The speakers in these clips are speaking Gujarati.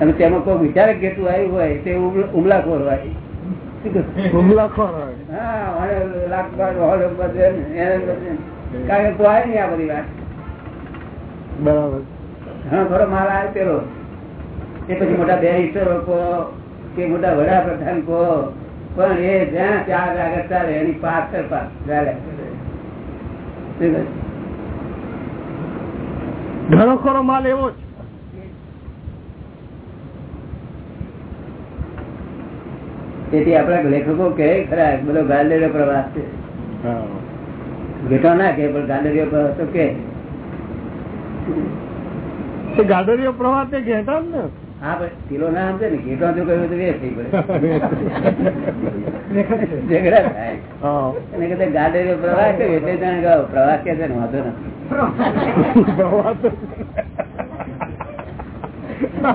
અને તેમાં કોઈ વિચાર કેટલું આવ્યું હોય તે ઉમલાખોર હોય. હુમલાખોર હોય. હા અને લાખ બાર હોડ બધે ને એને બધે. કારણ કે કોઈ નહીં આ બધી વાત. બરાબર. હા થોડો માલ આવે પેલો. એ પછી મોટા બેરિસ્ટરો કહો કે મોટા વડાપ્રધાન કહો પણ એ જ્યાં ચાર આગળ ચાલે એની પાછળ ચાલે. ઘણો ખરો માલ એવો જ. તેથી આપણા લેખકો કહે ખરા બધો ગાંધેડો પ્રવાસ છે. ઘેટો ના કે પણ ગાંધેડીઓ પ્રવાસ તો કે તે પ્રવાસ તે ઘેટા ને. હા ભાઈ કિલો ના સમજે ને ઘેટો જો કહ્યું તો વેસ્ટ થઈ પડે. ઝઘડા થાય. અને કદાચ ગાંધેડીઓ પ્રવાસ કહ્યું એટલે પ્રવાસ કે છે ને વાંધો નથી પ્રવાહ તો પ્રવાહ તો ગાડરીઓ. ખબર જ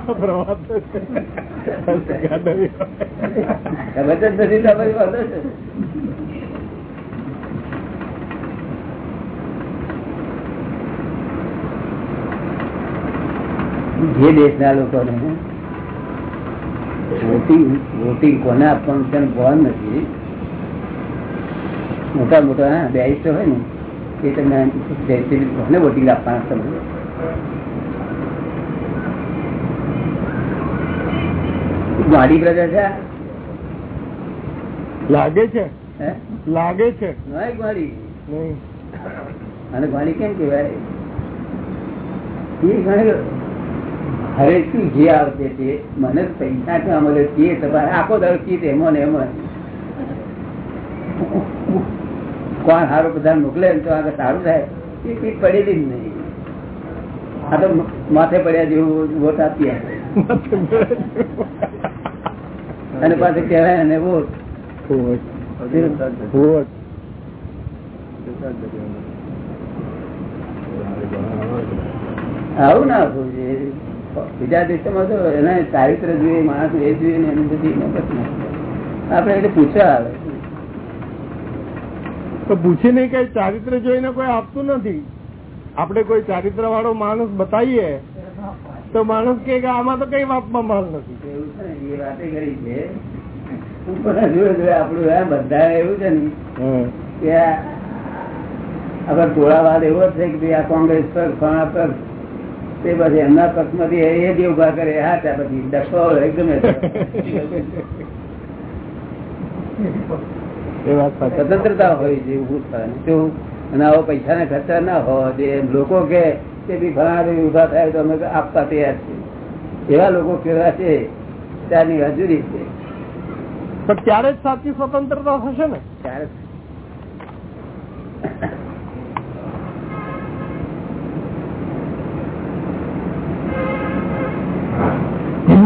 દેશના લોકોને વોટિંગ વોટિંગ કોને આપવાનું છે ભાન નથી. મોટા મોટા બેરિસ્ટર હોય ને, એ કોને વોટિંગ આપવાના તમે ગાડી બ્રધર છે? લાગે છે? લાગે છે? નહીં ગાડી. નહીં. અને ગાડી કેમ કેવાય એ ઘણી હવે શું જે આવશે તે મને પૈસા ક્યાં મળે તે તમારે આખો દર એમાં ને એમાં. કોણ સારું બધા મોકલે તો આગળ સારું થાય. એ પીઠ પડેલી જ નહીં. આ તો માથે પડ્યા જેવું વોટ આપીએ અને પાછું કહેવાય ને વોટ. હોત. આવું ના થવું જોઈએ બીજા દેશોમાં તો એને ચારિત્ર જોઈએ માણસ એ જોઈએ ને એની બધી નફરત ના થાય. આપણે એટલે પૂછવા આવે તો પૂછી નહીં કઈ ચારિત્ર જોઈને કોઈ આપતું નથી આપણે કોઈ ચારિત્ર વાળો માણસ બતાવીએ તો માણસ કે આમાં તો કઈ વાતમાં માલ નથી. એવું વાતે કરી છે. આપણું આ બધા એવું છે ને કે આપડે ટોળાવાદ એવો છે કે આ કોંગ્રેસ પર ફણા પર તે પછી એમના પક્ષમાંથી એ જ ઊભા કરે. હા ત્યાં પછી ડખો ગમે એ વાત સ્વતંત્રતા હોય છે શું અને આવો પૈસાના ખર્ચા ના હોવા જોઈએ લોકો કે ભઈ ફલાણા ઊભા થાય તો અમે આપવા તૈયાર છીએ. એવા લોકો કેવા છે ત્યાંની હજુરી છે. પણ ત્યારે જ સાચી સ્વતંત્રતા થશે ને? ત્યારે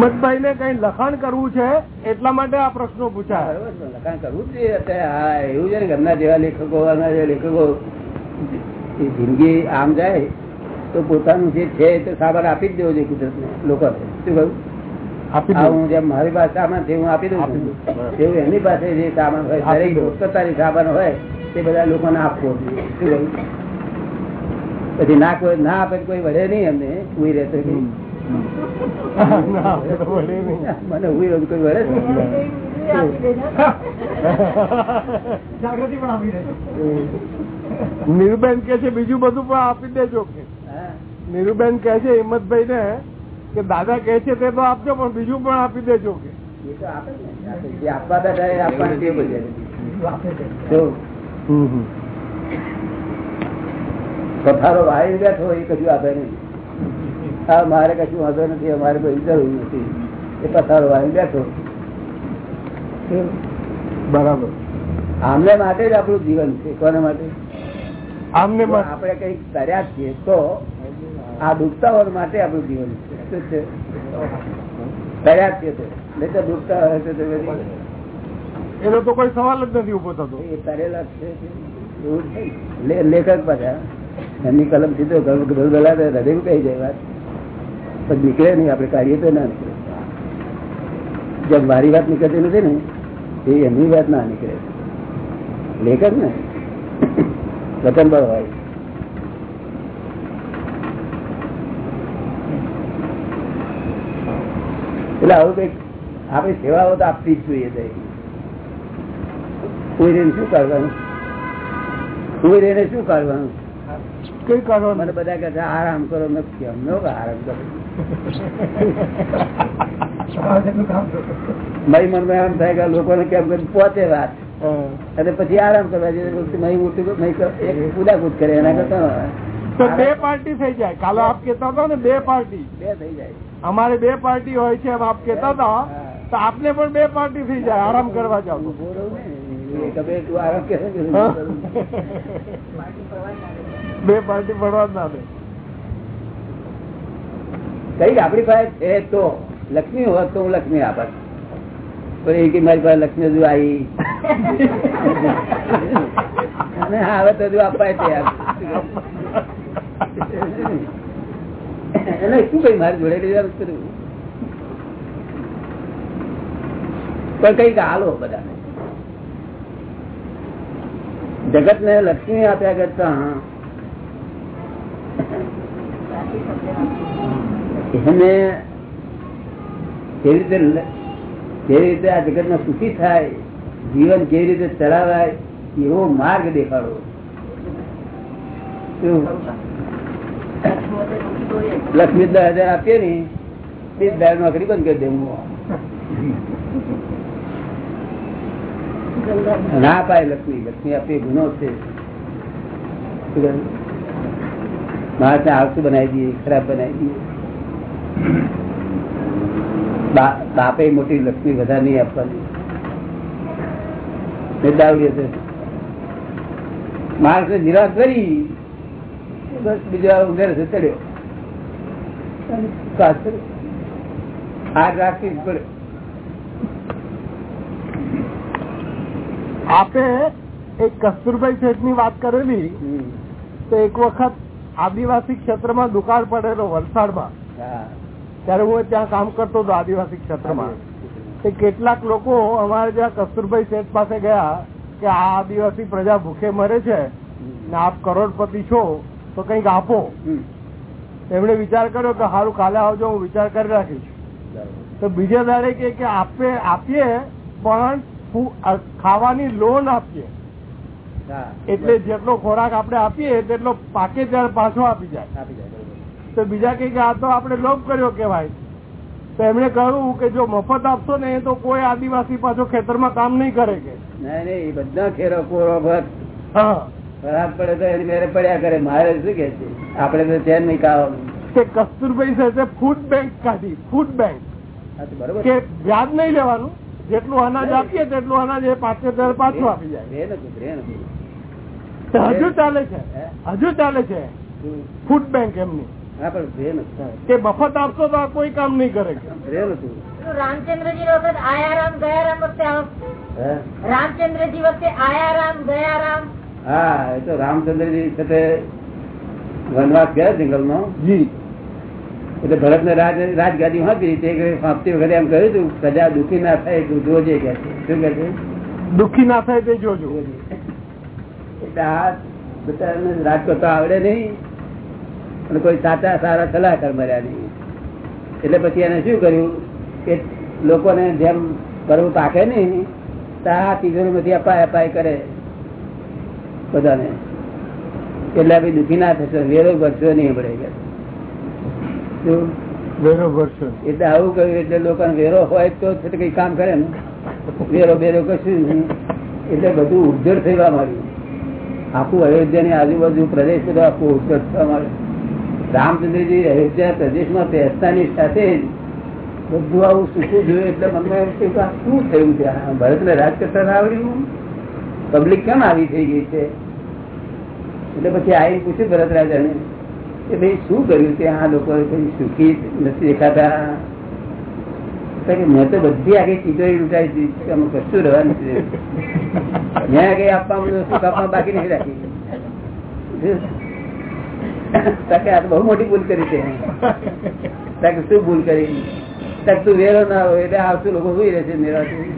હિંમતભાઈ ને કઈ લખાણ કરવું છે એટલા માટે આ પ્રશ્નો પૂછાય. લખાણ કરવું જ હા એવું છે ને ઘરના જેવા લેખકો જેવા લેખકો જિંદગી આમ જાય તો પોતાનું જે છે તે સાબર આપી જ દેવો જોઈએ કુદરતને લોકો શું કહ્યું? હું જેમ મારી પાસે સામાન છે હું આપી દઉં છું. એવું એની પાસે જે સામાન હોય દરેક. પોતાની સામાન હોય તે બધા લોકોને આપવો જોઈએ. શું કહ્યું? પછી ના કોઈ ના આપે કોઈ વળે નહીં એમને કોઈ ના, વળે નહીં. મને ઉઈ રહ્યું જાગૃતિ પણ આપી નહીં. નીરુબેન કે છે બીજું બધું પણ આપી દેજો. કે નીરુબેન કે છે હિંમતભાઈ ને કે દાદા કે છે તે તો આપજો પણ બીજું પણ આપી દેજો. કે એ તો આપે જ ને. આપવા બેઠા એ આપવાની પથારો વાળી બેઠો એ કશું આપે નહીં. હા મારે કશું વાંધો નથી અમારે કોઈ જરૂર નથી. એ પથારો વાળી બેઠો. બરાબર. આમને માટે જ આપણું જીવન છે કોના માટે? આમને આપણે કંઈક કર્યા છીએ તો આ ડૂબતાઓ માટે આપણું જીવન છે. શું છે? કર્યા છીએ તો. નહીં તો ડૂબતા હોય તો તો એનો તો કોઈ સવાલ જ નથી ઊભો થતો. એ કરેલા જ છે. લેખક પાછા. એમની કલમ સીધો ગલગલા હૃદય કહી જાય વાત. પણ નીકળે નહીં આપણે કાઢીએ તો ના નીકળે. જેમ મારી વાત નીકળતી નથી ને એ એમની વાત ના નીકળે. લેખક ને? વતન બળ હોય. એટલે આવું કંઈક આપણી સેવાઓ તો આપવી જ જોઈએ દરેક. કોઈ રહીને શું કરવાનું? કોઈ રહીને શું કરવાનું? કઈ કરવાનું? મને બધા કહે આરામ કરો. મેં અમને આરામ કરો? મારી મનમાં એમ થાય કે લોકો ને કેમ કરી પહોંચે વાત. અને પછી આરામ કરવા જોઈએ મહી મોટી મહી ક- એક કરે એના કરતા તો બે પાર્ટી થઈ જાય. કાલે આપ કેતા હતા ને બે પાર્ટી. બે થઈ જાય. અમારે બે પાર્ટી હોય છે આપ કેતા હતા. તો આપને પણ બે પાર્ટી થઈ જાય. આરામ કરવા જાવ. બે પાર્ટી પડવા જ ના દે. કંઈક આપણી પાસે છે તો લક્ષ્મી હોત તો હું લક્ષ્મી આપત. મારી પાસે લક્ષ્મી હજુ આવી. અને હવે તો હજુ અપાય છે કઈ મારી જોડે પણ કંઈક હાલો બધાને. જગત ને લક્ષ્મી આપ્યા કરતા એને કેવી રીતે કેવી રીતે આ જગતમાં સુખી થાય, જીવન કેવી રીતે ચલાવાય એવો માર્ગ દેખાડો. લક્ષ્મી દસ હજાર આપીએ ને બીજ દાળ નોકરી બંધ કરી દેવું. ના પાય લક્ષ્મી લક્ષ્મી આપીએ ગુનો છે. મારે આવતું બનાવી દઈએ, ખરાબ બનાવી દઈએ. બાપે મોટી લક્ષ્મી બધા નહીં આપવાની હશે માણસે નિરાશ કરી બસ બીજા ઉંદર છે ચડ્યો. પાછળ રાખવી જ પડે આપે એક કસ્તુરભાઈ શેઠની વાત કરેલી. તો એક વખત આદિવાસી ક્ષેત્રમાં દુકાળ પડેલો વલસાડમાં. હા. ત્યારે હું ત્યાં કામ કરતો હતો આદિવાસી ક્ષેત્રમાં. તે કેટલાક લોકો અમારે જ્યાં કસ્તુરભાઈ શેઠ પાસે ગયા કે આ આદિવાસી પ્રજા ભૂખે મરે છે ને આપ કરોડપતિ છો તો કંઈક આપો. એમણે વિચાર કર્યો કે સારું કાલે આવજો હું વિચાર કરી રાખીશ. તો બીજા દાડે કે કે આપે આપીએ પણ ખાવાની લોન આપીએ. એટલે જેટલો ખોરાક આપણે આપીએ તેટલો પાકે ત્યારે પાછો આપી જાય. આપી જાય. તો બીજા કઈ કે આ તો આપણે લોભ કર્યો કેવાય તો એમણે કહ્યું કે જો મફત આપશો ને તો કોઈ આદિવાસી પાછો ખેતરમાં કામ નહીં કરે કે. નહીં નહીં બધા ખેરો કોરો ભક્ત. ખરાબ પડે તો એની મેરે પડ્યા કરે. મારે શું કે છે? આપણે તો ધ્યાન નહીં ખાવાનું. તે કસ્તુરભાઈ સાથે ફૂડ બેંક કાઢી ફૂડ બેંક બરોબર. કે વ્યાજ નહીં લેવાનું. જેટલું અનાજ આપીએ તેટલું અનાજ એ પાંચે દર પાછું આપી જાય. હજુ ચાલે છે. હજુ ચાલે છે. ફૂડ બેંક એમની. હા પણ રે મફત આપશો તો આ કોઈ કામ નહીં કરે. કે રે રામચંદ્રજી વખત આયારામ ગયારામ વખતે આ- હે? રામચંદ્રજી વખતે આયારામ ગયારામ. હા એ તો રામચંદ્રજી સાથે વનવાસ ગયા જંગલમાં? જી. એટલે ભરત ને રાજગાદી હતી તે ફાંપતી વખતે એમ કહ્યું હતું પ્રજા દુઃખી ના થાય તું જોજે કે શું કે છે? દુઃખી ના થાય તે જોજો. એટલે આ બધાને રાજ કરતા આવડે નહીં. અને કોઈ સાચા સારા સલાહકાર મળ્યા નહીં. એટલે પછી એને શું કર્યું કે લોકોને જેમ કરવું પાકે નહીં તો આ તિજોરીમાંથી અપાય અપાય કરે બધાને. એટલે ભાઈ દુઃખી ના થશે વેરો ભરશો નહીં પડે વેરો ભરશો. એટલે આવું કહ્યું એટલે લોકોને વેરો હોય તો કઈ કામ કરે ને. વેરો બેરો કશું નહીં. એટલે બધું ઉજ્જડ થવા માંડ્યું. આખું અયોધ્યા ની આજુબાજુ પ્રદેશ બધો આખું ઉદ્ધર થવા માંડ્યું. રામચંદ્રજી અયોધ્યા પ્રદેશમાં બેસતાની સાથે બધું આવું સુખું જોયું. એટલે મને એમ કે શું થયું આ ભરતને રાજ કરતા આવડ્યું પબ્લિક કેમ આવી થઈ ગઈ છે? એટલે પછી આવી પૂછ્યું ભરત રાજાને કે ભાઈ, શું કર્યું છે? આ લોકો કઈ સુખી નથી દેખાતા? કે મેં તો બધી આખી ચીજોરી લૂંટાઈ દીધી. આમાં કશું રહેવા નથી. મેં કઈ આપવા બાકી નહીં રાખી. તો કે આ બહુ મોટી ભૂલ કરી છે તો શું ભૂલ કરી? તો વેરો ના હોય એટલે આવતું લોકો હોઈ રહેશે નિરાશી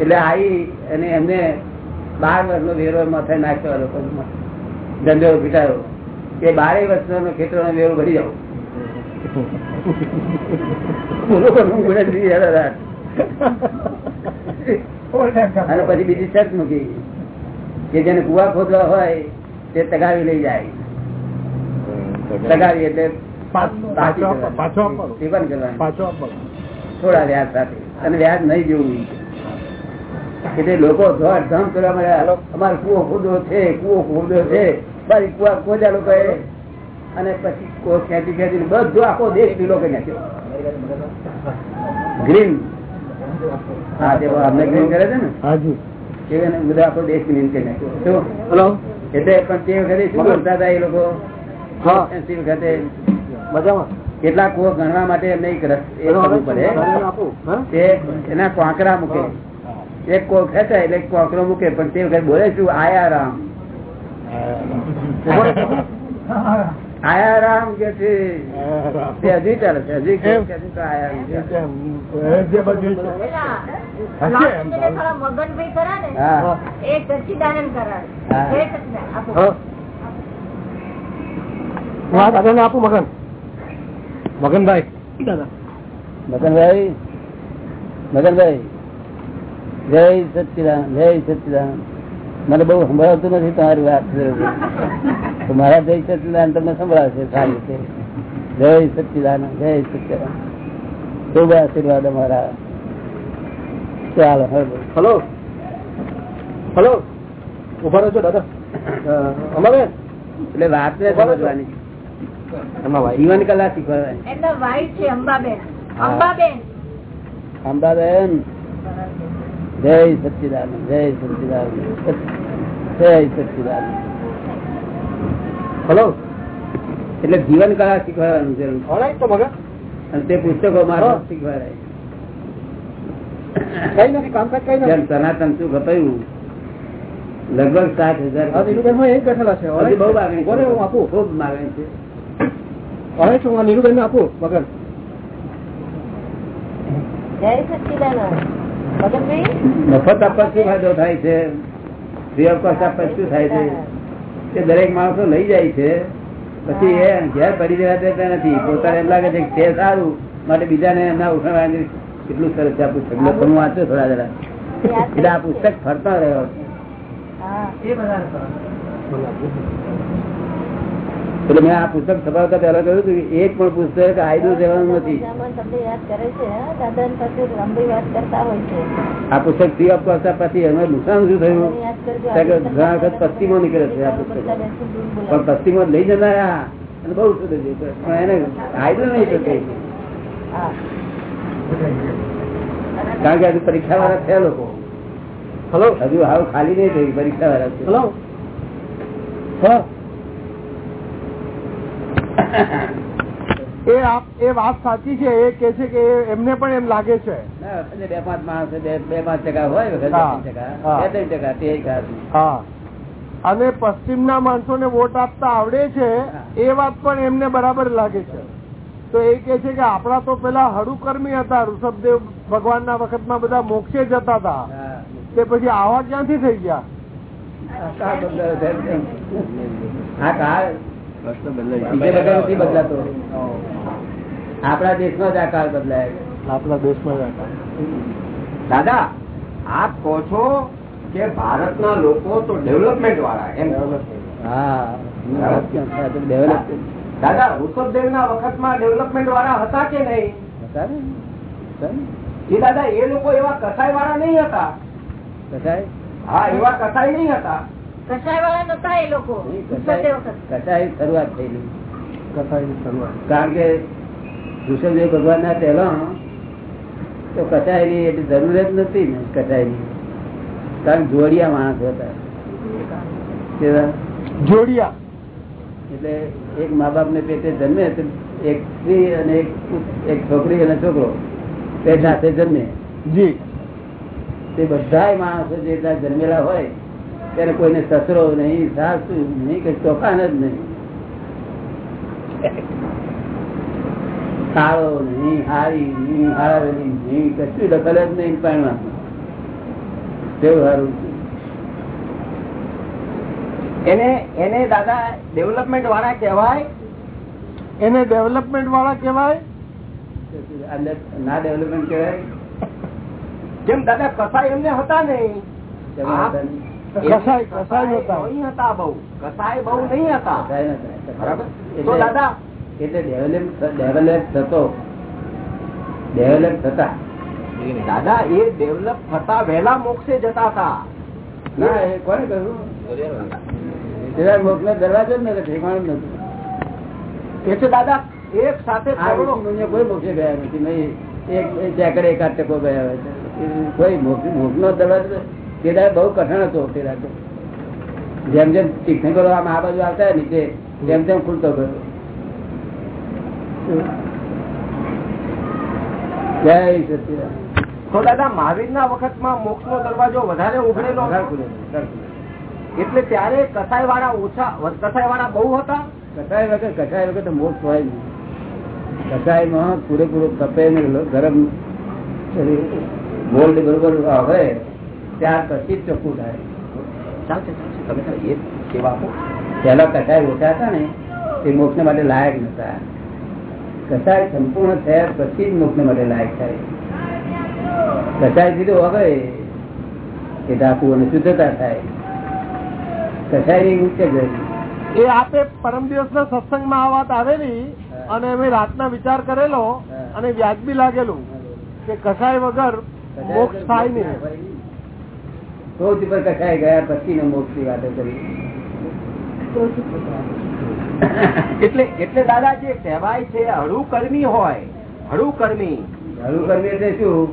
એટલે આવી અને એમને બાર વર્ષનો વેરો માથે નાખ્યો લોકો ધંધો પીટાયો કે બારે વર્ષનો ખેતરો વેરો ભરી જાવ. અને પછી બીજી છત મૂકી કે જેને કુવા ખોદવા હોય તે તગાવી લઈ જાય તગાવી એટલે પાછો પાછી આપો, પાછો આપો. કરવાની. સેવન કરવાનું. પાછો એટલે થોડા વ્યાજ સાથે. અને વ્યાજ નહીં જેવું એટલે લોકો ધમ કરવા મળ્યા અમારો કુવો ખોદો છે કુવો ખોદો છે. બારી કુવા ખોદ્યા લોકો અને પછી ખેંચી ખેંચી બધો આખો દેશ લીલો કરી નાખ્યો. ગ્રીન હા તે અમને ગ્રીન કરે છે ને. હાજી. એ બધા આખો દેશ ગ્રીન કરી નાખ્યો. હેલો એટલે પણ તે વખતે શું કરતા હતા એ લોકો? વખતે મજામાં. કેટલાક કુવો ગણવા માટે એમને એક પડે. એના કોંકરા મૂકે. એક કોક ખેંચે એટલે કોંકરો મૂકે પણ તે વખતે બોલે શું? આયા રામ આયા રામ કે છે? તે હજી ચાલે છે હજી કે છે તો આયા દાદાને આપું મગન. મગનભાઈ. દાદા મગનભાઈ. મગનભાઈ. જય સચિદાન જય સચિદાન. મને બહુ સંભળાવતું નથી તમારી વાત. મારા જય સચિદાન તમને સંભળાવશે સારી રીતે. જય સચિદાન જય સચિદાન. ખૂબ આશીર્વાદ અમારા. ચાલો હલો. હલો. ઊભા છો દાદા. અમારે? એટલે વાત ને સમજવાની. કલા છે અંબાબેન. અંબાબેન. અંબાબેન. જય સચિદાનંદ જય સચિદાનંદ. જય સચિદાનંદ. હલો? એટલે જીવન કલા શીખવાડવાનું છે. ઓળાય તો મગન અને તે પુસ્તકો મારો. શીખવાડાય સનાતન શું ઘટાયું લગભગ સાત હજાર બહુ માગણી ખૂબ માગણી છે. હવે શું હું નીરુબેન આપું મગન. જય મફત આપવા શું ફાયદો થાય છે? ફ્રી ઓફ કોસ્ટ આપવા શું થાય છે? તે દરેક માણસો લઈ જાય છે પછી એ ઘેર પડી જવા દેતા નથી. પોતાને એમ લાગે છે કે તે સારું માટે બીજાને એમના ઉઠાવવાની કેટલું સરસ છે આ પુસ્તક. લોકો વાંચો થોડા જરા. એટલે આ પુસ્તક ફરતા રહ્યો. એટલે મેં આ પુસ્તક છપાવતા પહેલા કહ્યું હતું કે એક પણ પુસ્તક આયદું દેવાનું નથી. તમને યાદ કરે છે હા? દાદાની પાસે લાંબી વાત કરતા હોય છે. આ પુસ્તક ફ્રી ઓફ કોસ્ટ આપવાથી એમાં નુકસાન શું થયું? મને યાદ કરજો કારણ કે ઘણા વખત પશ્ચિમો નીકળે છે આ પુસ્તકો. પણ. પશ્ચિમો લઈ જનારા અને બહુ શું છે પણ એને આયદું નહીં શકે કારણ કે હજુ પરીક્ષા વાળા છે લોકો. હલો હજુ હાવ ખાલી નહીં થઈ પરીક્ષા વાળા હલો હા એ આપ એ વાત સાચી છે એ કે છે કે એમને પણ એમ લાગે છે ના, વખતે બે પાંચ માણસ બે પાંચ ટકા હોય બે ત્રણ ટકા તે ખાતું. હા અને માણસો ને વોટ આપતા આવડે છે એ વાત પણ એમને બરાબર લાગે છે તો એ કે છે કે આપણા તો પેલા હડુકર્મી હતા ઋષભદેવ ભગવાનના વખતમાં બધા મોક્ષે જતા હતા તે પછી આવા ક્યાંથી થઈ ગયા બીજે બધે નથી બદલાતો. આપણા દેશમાં જ આ કાળ બદલાય આપણા દેશમાં જ હતા. દાદા આપ કહો છો કે ભારતના લોકો તો ડેવલપમેન્ટ વાળા એમ. હા. દાદા ઋષભદેવ ના વખતમાં ડેવલપમેન્ટ વાળા હતા કે નહીં? હતા ને? એ દાદા એ લોકો એવા કસાઈ વાળા નહીં હતા. કસાઈ? હા એવા કસાઈ નહીં હતા. કારણ કે ઋષભદેવ ભગવાન ના પહેલા તો કચાયની એટલી જરૂર જ નથી ને કચાયની કારણ કે જોડિયા માણસ હતા. જોડિયા. એટલે એક મા બાપ ને પેટે જન્મે તો એક સ્ત્રી અને એક છોકરી અને છોકરો તે સાથે જન્મે. જી. તે બધા માણસો જે ત્યાં જન્મેલા હોય ત્યારે કોઈને સસરો નહીં સાસુ નહીં કઈ ચોખાન જ નહીં. કાળો નહીં હારી નહીં હારાવેલી નહીં કશું દખલ જ નહીં પણ કેવું સારું એને એને દાદા ડેવલપમેન્ટ વાળા કહેવાય? એને ડેવલપમેન્ટ વાળા કહેવાય? ના ડેવલપમેન્ટ કહેવાય? જેમ દાદા કસાય એમને. હતા નહીં. કસાય કસાય હતા બહુ. બહુ નહીં હતા. તો દાદા એટલે ડેવલપ ડેવલપ થતો. ડેવલપ થતા. દાદા એ ડેવલપ થતા વહેલા મોક્ષે જતા હતા. ના એ કોને કહ્યું? મોક્ષ મોક્ષનો દરવાજો જ ઠેકાણું જ નતું. કે છે દાદા એક સાથે કોઈ મોક્ષે ગયા નથી. નહીં એક જેકડે એકાદ ટકો ગયા હોય છે. એ કોઈ મોક્ષ નો દરવાજો તે બહુ કઠણ હતો તે તો જેમ જેમ તીર્થંકરો આમ આ બાજુ આવતા નીચે તેમ તેમ ખુલતો ગયો જય સચિદાનંદ. તો દાદા મહાવીર ના વખતમાં મોક્ષ નો દરવાજો વધારે ઉઘડેલો? વધારે ખુલે, વધારે ખુલે. એટલે ત્યારે કસાય વાળા ઓછા કસાય વાળા બહુ હતા? કસાય વગર કસાય વગર તો મોક્ષ હોય નહીં. કસાયમાં પૂરેપૂરો તપે ગરમ ગોલ્ડ બરોબર હોય. ત્યાર પછી ચોખ્ખું થાય. સેવા પેલા કસાય ઓછા હતા ને તે મોક્ષ માટે લાયક નતા કસાય સંપૂર્ણ થયા પછી જ મોક્ષ માટે લાયક થાય. કસાય સીધું હવે એ ધાતુ અને શુદ્ધતા થાય. કસાયની ઉચ્ચ ગઈ. એ આપે પરમ દિવસ ના સત્સંગમાં આ વાત આવેલી અને અમે રાતના વિચાર કરેલો અને વ્યાજબી લાગેલું કે કસાય વગર મોક્ષ થાય નહીં. ટોચ ઉપર કસાય ગયા પછી નો મોક્ષની વાતો કરી. એટલે એટલે દાદા જે કહેવાય છે હળુ કર્મી હોય હળુ કર્મી. હળું એટલે શું?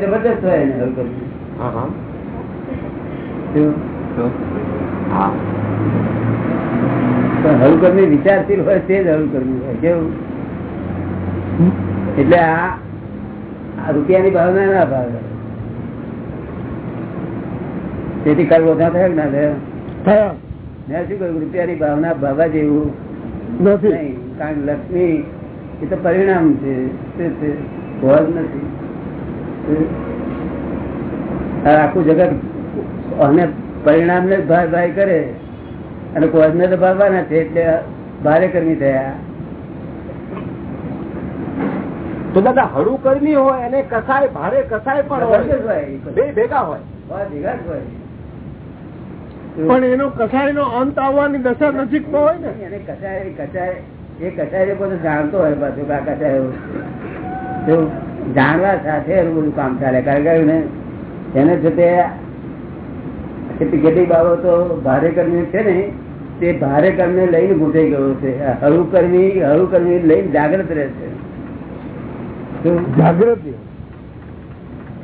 જબરદસ્ત હોય ને હળું પણ હળું કરવી વિચારશીલ હોય તે જ હળુકર્મી કરવી હોય. કેવું? એટલે આ રૂપિયાની ભાવના ના ભાવે. તેથી કરવો ના થયા ના થયા? થયા. મેં શું કહ્યું રૂપિયાની ભાવના ભાવવા જેવું નથી. કારણ લક્ષ્મી એ તો પરિણામ છે. શું નથી. આખું જગત અને પરિણામ ને ભાઈ ભાઈ કરે. અને કોજ ને તો ભાવવાના છે. એટલે ભારે કર્મી થયા. તો દાદા હળુ કર્મી હોય અને કસાય ભારે કસાય પણ હોય હોય. બે ભેગા હોય. પણ એનો કસાય નો અંત આવવાની દશા નજીકમાં હોય ને એ કચાય પોતે જાણતો હોય પાછું કા. એવું જાણવા સાથે એનું બધું કામ ચાલે કારણ કે એને છે તે કેટલી કેટલી બાબતો ભારે કર્મી છે ને તે ભારે કર્મી લઈને ઘૂંટાઈ ગયો છે હળુ કર્મી હળુ કર્મી લઈને જાગ્રત રહે છે શું? જાગૃતિ.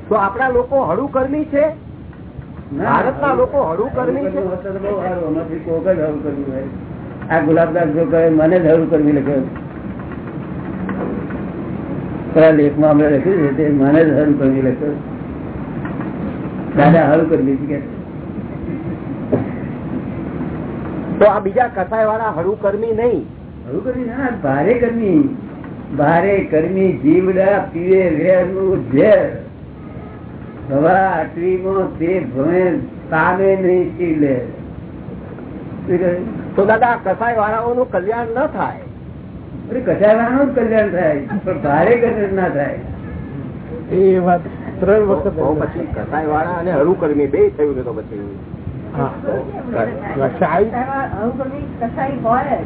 તો આપણા લોકો હળુ કર્મી છે? ભારતના લોકો હળું કર્મી છે? કોક જ હળુ હોય. આ ગુલાબદાસ જો કહે મને જ હળું કરવી લખ્યો લેખમાં અમે લખ્યું છે તે મને જ હળું કરવી લખ્યો દાદા હળું કરવી છે કે? તો આ બીજા કસાય વાળા હળું કર્મી નહીં. હળું કરવી ના ભારે કર્મી. ભારે કર્મી જીવડા પીવે વેરનું ઝેર. હવા આટવીમાં તે ભણે તાને નહીં ચીલે તો દાદા કસાય વાળાઓનું કલ્યાણ ન થાય. અરે કચાવાનું કલ્યાણ થાય પણ ભારે કલ્યાણ ના થાય. એ વાત ત્રણ વખત પછી કસાય વાળા અને હળુ બે થયું ને તો પછી. હા. કસાય હોય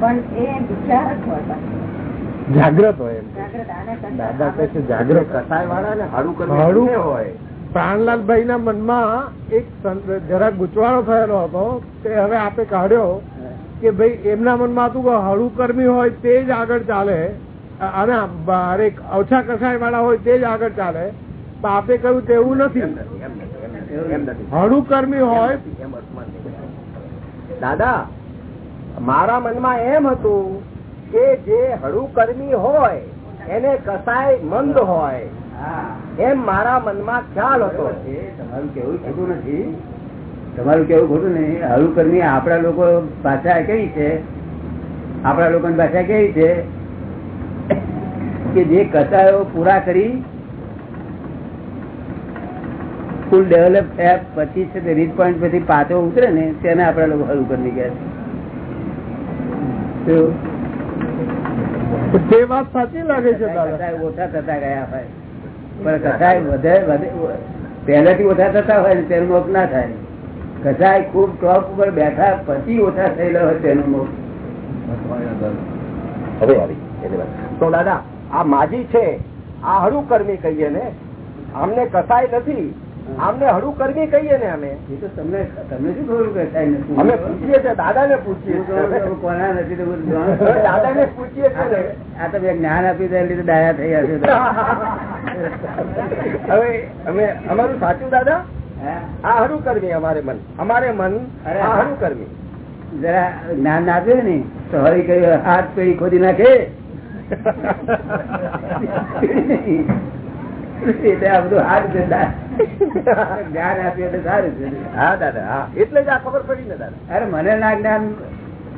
પણ એ વિચારક હોય. પાછું. જાગ્રત હોય દાદા કહે છે જાગ્રત. હળુ હોય. પ્રાણલાલભાઈ ના મનમાં એક જરા ગુચવાળો થયેલો હતો તે હવે આપે કાઢ્યો કે ભાઈ એમના મનમાં હતું કે હળું કર્મી હોય તે જ આગળ ચાલે. અને બારે ઓછા કસાય વાળા હોય તે જ આગળ ચાલે. પણ આપે કહ્યું તેવું નથી. હળુ કર્મી હોય. દાદા મારા મનમાં એમ હતું કે જે હળુ કર્મી હોય એને કસાય મંદ હોય. એમ મારા મનમાં ખ્યાલ હતો. તમારું કેવું ખોટું નથી. તમારું કેવું ખોટું નહીં. હળુ કર્મી આપણા લોકો ભાષા કેવી છે? આપણા લોકોની ભાષા કેવી છે? કે જે કસાયો પૂરા કરી ફૂલ ડેવલપ થયા પછી છે તે રીત પોઈન્ટ પછી પાછો ઉતરે ને તેને આપણા લોકો હળુ કરી ગયા છે? તે વાત સાચી લાગે છે ઓછા થતા ગયા હોય. પણ કસાય વધે વધે પહેલેથી ઓછા થતા હોય ને તેનું મોક ના થાય. કસાય ખૂબ ટોપ ઉપર બેઠા પછી ઓછા થયેલા હોય તેનું મોક હવે આવી તો દાદા આ માજી છે આ હરુકર્મી કહીએ ને. અમને કસાય નથી. આમને હળુ કરવી કહીએ ને અમે. તમને તમને શું ખબર નથી? અમે પૂછીએ છીએ દાદા ને પૂછીએ કોના નથી. દાદા ને પૂછીએ છીએ. આ તમે જ્ઞાન આપી દે લીધે ડાયા થઈ હશે હવે અમે અમારું સાચું દાદા? આ હરું કરવી અમારે મન. અમારે મન આ હા. હળુ જરા જ્ઞાન ના આપ્યું ને તો હરી કહ્યું હાથ પેઢી ખોદી નાખે.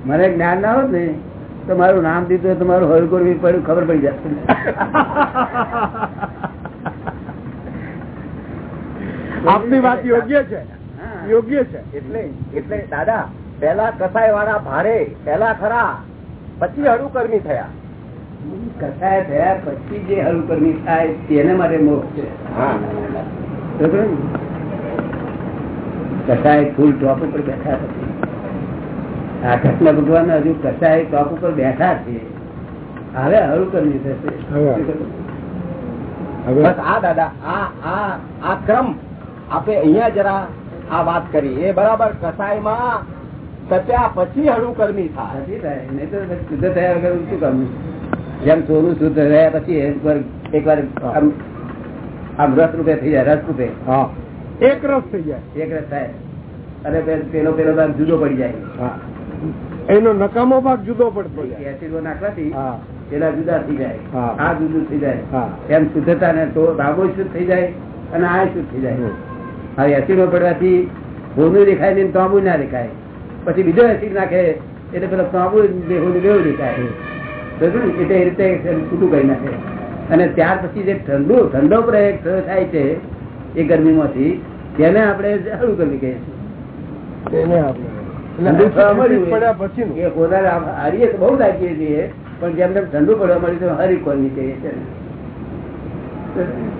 મને જ્ઞાન ના હોત ને તો મારું નામ દીધું તમારું કરવી પડ્યું ખબર પડી જશે આપની વાત યોગ્ય છે. યોગ્ય છે. એટલે એટલે દાદા પેલા કસાય વાળા ભારે પેલા ખરા પછી હળુ કર્મી થયા. કસાય થયા પછી જે હલ કરવી થાય તેને માટે મોક્ષ છે. હા. કસાય ફૂલ ટોપ ઉપર બેઠા પછી આ કૃષ્ણ ભગવાન હજુ કસાય ટોપ ઉપર બેઠા છે. હવે હળુ કરવી થશે. આ દાદા આ આ આ ક્રમ આપણે અહીંયા જરા આ વાત કરી. એ બરાબર કસાયમાં સત્યા પછી હળુ કર્મી થાય. નથી થાય. નહીં તો શુદ્ધ થયા વગર શું કામ જેમ સોનું શુદ્ધ રહ્યા પછી એક વાર આમ રસ રૂપે થઈ જાય રસ રૂપે એક રસ થઈ જાય. એક રસ થાય. અને પેલો પેલો ભાગ જુદો પડી જાય. એનો નકામો ભાગ જુદો પડતો એસિડો નાખવાથી પેલા જુદા થઈ જાય. આ જુદું થઈ જાય. એમ શુદ્ધતા ને તો ભાગો શુદ્ધ થઈ જાય અને આ શુદ્ધ થઈ જાય. હવે એસિડો પડવાથી હોનું દેખાય નહીં તાંબુ ના દેખાય. પછી બીજો એસિડ નાખે એટલે પેલો તાંબુ હોનું બેવું દેખાય? એટલે એ રીતે છૂટું કરી નાખે. અને ત્યાર પછી જે ઠંડુ ઠંડો પ્રયોગ થાય છે એ ગરમીમાંથી તેને આપણે ચાલુ કરી કહીએ છીએ. બહુ રાખીએ પણ ઠંડુ પડવા મળ્યું તો હરી કહીએ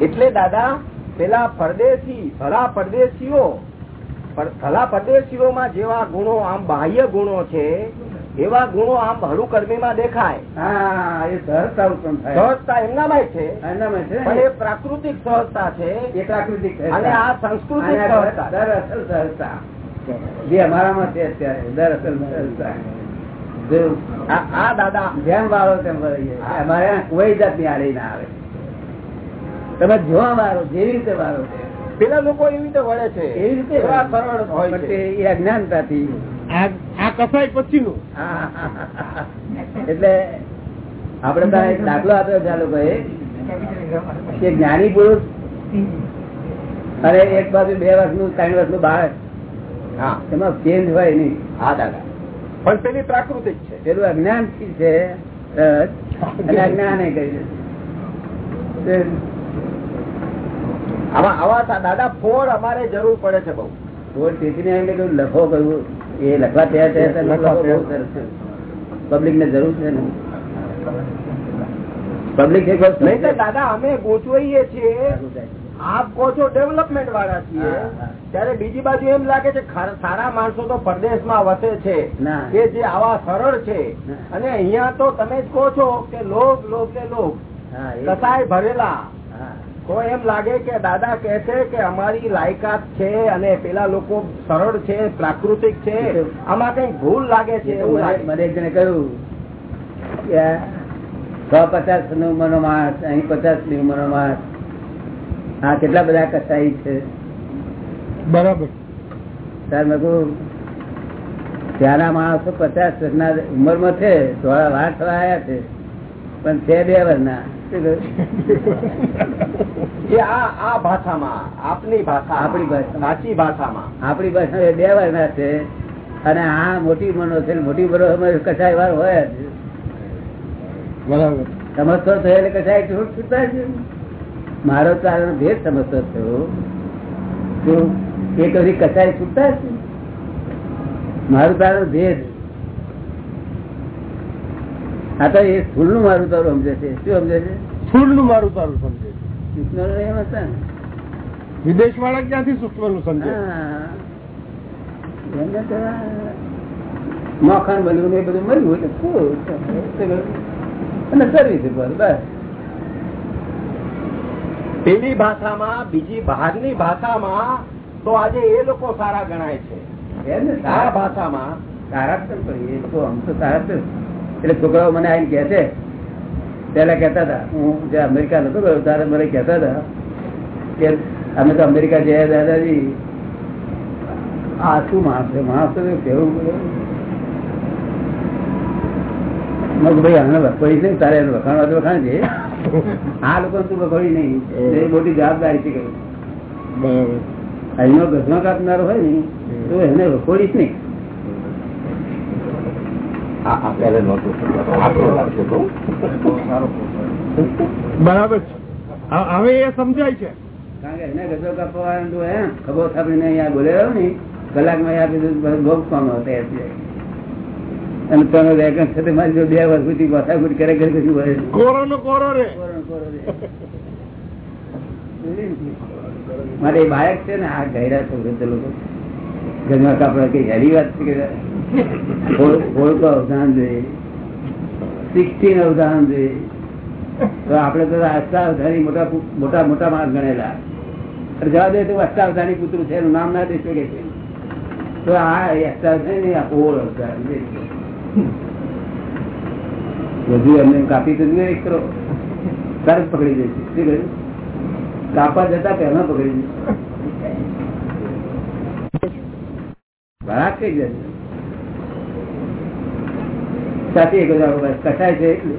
એટલે દાદા પેલા પરદેશી ભલા પરદેશીઓ પર- ભલા પરદેશીઓમાં જેવા ગુણો આમ બાહ્ય ગુણો છે એવા ગુણો આમ હળુ કર્મીમાં દેખાય સહજતા એમનામાં છે. પણ એ પ્રાકૃતિક સહજતા છે. એ પ્રાકૃતિક અને આ સંસ્કૃતિક સહજતા. જે અમારામાં છે અત્યારે દરઅસલ સહજતા. આ દાદા. જેમ વાળો તેમ. અમારે કોઈ જાતની આડી ના આવે. તમે જોવા વાળો જેવી રીતે વાળો છે. પેલા લોકો એવી રીતે વળે છે. એવી રીતે સરળ હોય છે. એ અજ્ઞાનતાથી આ પછી નું એટલે આપડે એક દાખલો આપ્યો છે કે જ્ઞાની પુરુષ અને એક બાજુ બે વર્ષનું ત્રણ વર્ષનું બાળક એમાં ચેન્જ હોય નહીં. હા દાદા. પણ પેલી પ્રાકૃતિક છે. પેલું અજ્ઞાનથી છે અને અજ્ઞાન કહી આવા દાદા ફોડ અમારે જરૂર પડે છે બહુ. બોર્ડ તેથી લખો કહ્યું એ લખવા તૈયાર પબ્લિક ને જરૂર છે ને. પબ્લિક નહીં દાદા અમે ગોચવાઈએ છીએ. આપ કહો છો ડેવલપમેન્ટ વાળા છીએ. ત્યારે બીજી બાજુ એમ લાગે છે સારા માણસો તો પરદેશમાં વસે છે. કે જે આવા સરળ છે. અને અહિયાં તો તમે જ કહો છો કે લોક લોક ને લોક કસાય ભરેલા. તો એમ લાગે કે દાદા કહે છે કે અમારી લાયકાત છે અને પેલા લોકો સરળ છે પ્રાકૃતિક છે. આમાં કઈ ભૂલ લાગે છે મને એક જણે કહ્યું કે છ પચાસની ઉંમરનો માણસ અહીં પચાસની ઉંમરનો માણસ આ કેટલા બધા કસાઈ છે? બરાબર. સર મેં કહું ત્યાંના માણસો પચાસ વર્ષના ઉંમરમાં છે થોડા વાર થવા આવ્યા છે પણ છે બે વર્ષના. શું આ આ ભાષામાં આપની ભાષા આપણી ભાષામાં. સાચી ભાષામાં. આપણી ભાષા બે વર્ષના છે. અને આ મોટી મનો છે મોટી ઉંમર કસાય વાર હોય જ. બરાબર. સમજતો થયો એટલે કસાય છૂટ છૂટતા છે મારો તો આનો ભેદ સમજતો થયો તો એ કદી કસાય છૂટતા છે મારું તારો ભેદ આ તો એ ફૂલનું મારું તારું સમજે છે. શું સમજે છે? ફૂલનું મારું તારું સમજે છે. એમ હતા વિદેશ વાળા ક્યાંથી સૂક્ષ્મનું સમજે? હા. મખાન બન્યું ને એ બધું મળ્યું એટલે શું? અને સર્વિસ ઉપર બસ. પેલી ભાષામાં બીજી બહારની ભાષામાં તો આજે એ લોકો સારા ગણાય છે. એને સારા ભાષામાં સારા પણ એ તો આમ તો સારા છે. એટલે છોકરાઓ મને આવીને કહે છે પેલા કહેતા હતા હું જે અમેરિકા નતો ગયો ત્યારે મને કહેતા હતા કે અમે તો અમેરિકા જયા દાદાજી આ શું માણસ છે માણસ કેવું ભાઈ આને વખોડી છે તારે એને વખાણવા તો વખાણ છે. આ લોકો તું વખોડી નહીં એ. મોટી જવાબદારી છે કહ્યું. બરાબર. અહીંનો ગજમાં કાપનારો હોય ને તો એને વખોડીશ નહીં આ આ પહેલે નહોતું આટલું લાગતું હતું. બરાબર હવે એ સમજાય છે. કારણ કે એને ગજો કાપવા તો ખબર થાપડીને અહીંયા બોલે રહ્યો ને કલાકમાં અહીંયા બધું બહુ કામ તૈયાર અને રેકન મારી જો બે વર્ષ સુધી માથાકૂટ કરે કરે કશું હોય નહીં. કોરો રે. કોરો ને કોરો રે. મારે બાળક છે ને આ ગયડા છો વૃદ્ધ લોકો. ઘરમાં કાપડા કઈ હેરી વાત છે કે અવધાન જોઈએ સિક્સટીન અવધાન જોઈએ તો આપડે તો અષ્ટાવધાની મોટા મોટા મોટા માણસ ગણેલા. જવા દે તો અષ્ટાવધાની પુત્ર છે, એનું નામ ના દઈ શકે છે? તો આ અષ્ટાવધાની ઓળ અવધાન. બધું એમને કાપી તો જોઈએ કરો તરત પકડી દે શું કહ્યું? કાપવા જતા પહેલા પકડી દે બરાબર થઈ જાય સાથે એક કસાય છે એટલે.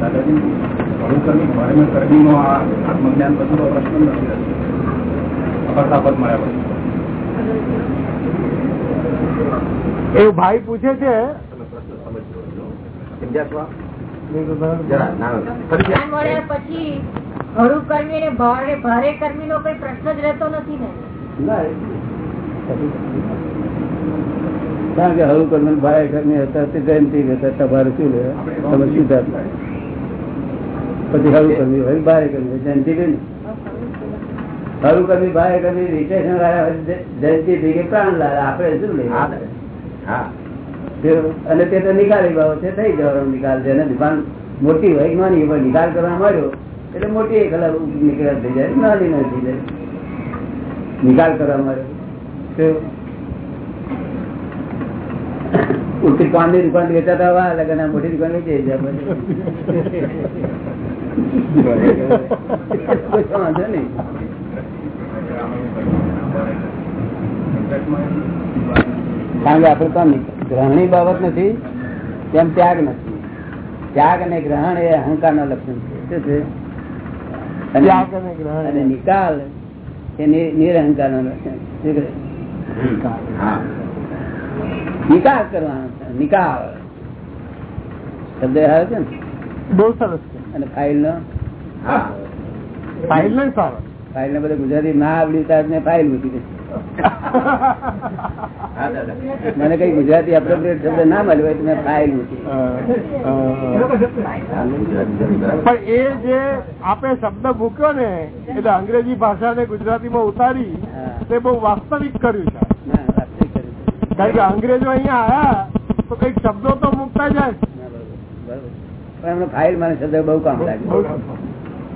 દાદાજી ભણુકરની ફોરેનર કર્મીનો આ આત્મજ્ઞાન પછીનો પ્રશ્ન નથી રહેતો. મળ્યા પછી. એ ભાઈ પૂછે છે? પછી હળું કર્મી ભારે ભારે કર્મી નો કઈ પ્રશ્ન જ રહેતો નથી ને. કારણ કે હળું કર્મ ભાઈ કર્મી હતા તે જયંતિ હતા તમારે શું લે તમે સીધા પછી હળુ કર્મી હોય ભારે કર્મી જયંતિ બેન હળુ કર્મી ભારે કર્મી રિટેશન લાયા જયંતિ થઈ ગઈ પ્રાણ લાયા આપણે શું લે અને તે તો નિકાલી બાબત છે થઈ જવાનો નિકાલ જેને દુકાન મોટી હોય નાની પણ નિકાલ કરવા માંડ્યો. એટલે મોટી કલાક નિકાલ થઈ જાય, નાની ન નિકાલ કરવા મારે કારણ કે આપણે તો ગ્રહણી બાબત નથી, તેમ ત્યાગ નથી. ત્યાગ અને ગ્રહણ એ અહંકારનું લક્ષણ છે? અને- નિકાલ. એ નિરહંકારનું નિકાલ. કરવાનો નિકાલ. શબ્દ આવે છે ને? બહુ સરસ અને ફાઇલ નો ફાઇલ નહીં સારો ફાઇલ ને બધા ગુજરાતી ના ત્યારે મેં ફાઇલ મૂકી દે. મને કઈ ગુજરાતી અપ્રોપ્રિએટ શબ્દ ના મળ્યો હોય મેં ફાઇલ પણ એ જે આપે શબ્દ મૂક્યો ને એટલે અંગ્રેજી ભાષા ને ગુજરાતી માં ઉતારી તે બહુ વાસ્તવિક કર્યું છે. કારણ કે અંગ્રેજો અહીંયા આવ્યા તો કંઈક શબ્દો તો મૂકતા જાય. પણ એમનો ફાઇલ મને શબ્દ બહુ કામ લાગે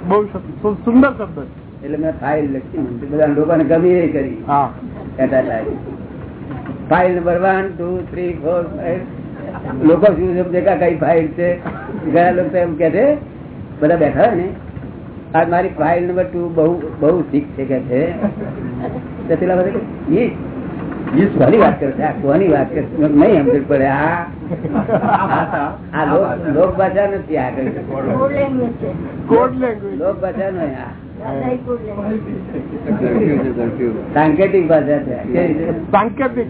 બહુ સુંદર શબ્દ છે. એટલે મેં ફાઇલ લખી. બધા લોકોને ગમી એ કરી. File number one two three four five લોકો શું સમજે કે કઈ ફાઇલ છે? ઘણા લોકો એમ કે છે બધા બેઠા ને? આ મારી ફાઇલ નંબર ટુ બહુ બહુ ઠીક છે કે છે. પેલા બધા કે, "ઈ, ઈ કોની વાત કરે છે? આ કોની વાત કરે છે? નહીં સમજ પડે. આ લોક- લોક ભાષા નથી આ કઈ કોડ લેંગ્વેજ છે. કોડ લેંગ્વેજ લોક ભાષા નહીં આ. સાંકેતિક ભાષા સાંકેતિક.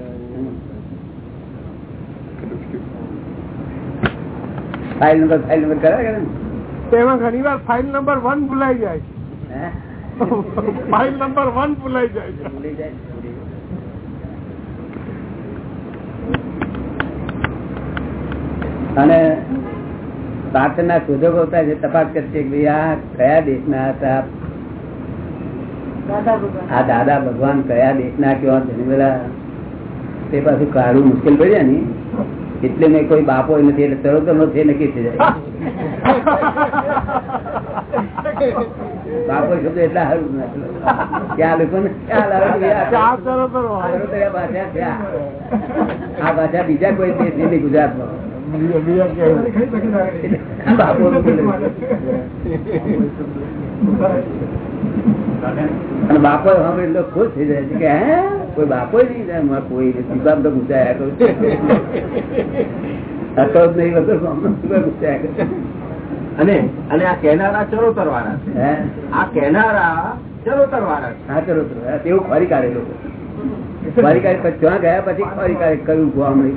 ફાઇલ નંબર ફાઇલ નંબર કરે કે એમાં ઘણી વાર ફાઇલ નંબર વન ભૂલાઈ જાય ફાઇલ નંબર વન ભૂલાઈ જાય ભૂલી અને પ્રાર્થના શોધકો હતા જે તપાસ કરશે કે ભાઈ આ કયા દેશના હતા? આ દાદા ભગવાન કયા દેશના કેવા જન્મેલા તે પાછું કાઢવું મુશ્કેલ પડે ને. એટલે મેં કોઈ બાપો નથી એટલે તરત નથી નક્કી થઈ જાય. બાપો શબ્દ એટલા સારું ત્યાં લોકોને ખ્યાલ આ ભાષા બીજા કોઈ દેશ નહીં ગુજરાતમાં. બાપો. અને બાપો હવે એટલો ખુશ થઈ જાય છે કે હે? કોઈ બાપો નહીં જાય? કોઈ નથી. તો ગુજાયા કરું હતો જ નહીં વગર ગુજાયા કરું અને અને આ કહેનારા ચરોતર વાળા છે. આ કહેનારા ચરોતર વાળા છે. હા ચલો ચલો તેવું ખોરી કાઢે લોકો. ખોરી કાઢે પછી ત્યાં ગયા? પછી ખરી કાઢે કયું ગોવા બધું.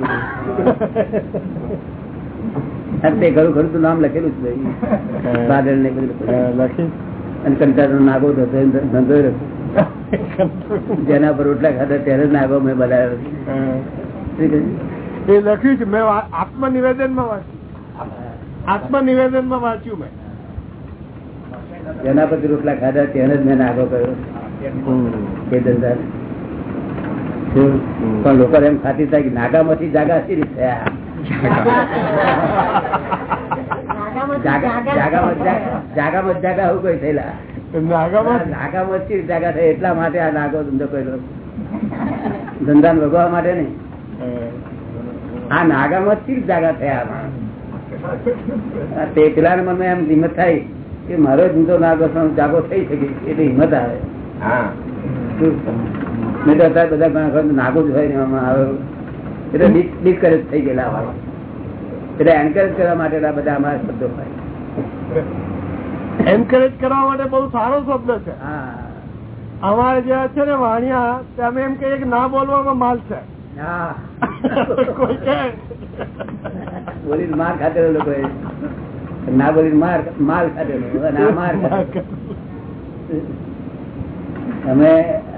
તે ઘરું ઘરું તો નામ લખેલું જ ભાઈ બાદલ ને બધું લખેલું. અને કંટાળો નાગો ધંધો ધંધો જેના પર રોટલા ખાતા ત્યારે જ નાગો મેં બનાવ્યો? એ લખ્યું છે મેં આત્મનિવેદનમાં વાંચ્યું. આત્મનિવેદનમાં વાંચ્યું મેં. જેના પછી રોટલા ખાધા તેને જ મેં નાગો કર્યો. એ ધંધા. પણ લોકો એમ ખાતી થાય કે નાગામાંથી જાગા સી રીતે થયા? જાગામાં જાગા- આવું કોઈ થયેલા? નાગામાં નાગામાં જાગા થાય? એટલા માટે આ નાગો ધંધો કર્યો. ધંધા ભગવા માટે નહીં. આ નાગામાં શી જાગા થયા તે પેલા મનમાં એમ હિંમત થાય કે મારો ધંધો નાગો જાગો થઈ શકે એટલે હિંમત આવે. હા. મેં તો અત્યારે બધા નાગો જ હોય ને એમાં આવે. એટલે ડિસ્કરેજ થઈ ગયેલા હોય એટલે એન્કરેજ કરવા માટે બધા અમારા શબ્દો હોય. એન્કરેજ કરવા માટે બહુ સારો શબ્દ છે. અમારે જે છે ને વાણિયા તમે એમ કે ના બોલવામાં માલ છે. બોલી માર ખાતેલો લોકો ના બોલી માર માલ ખાતેલો ના માર અમે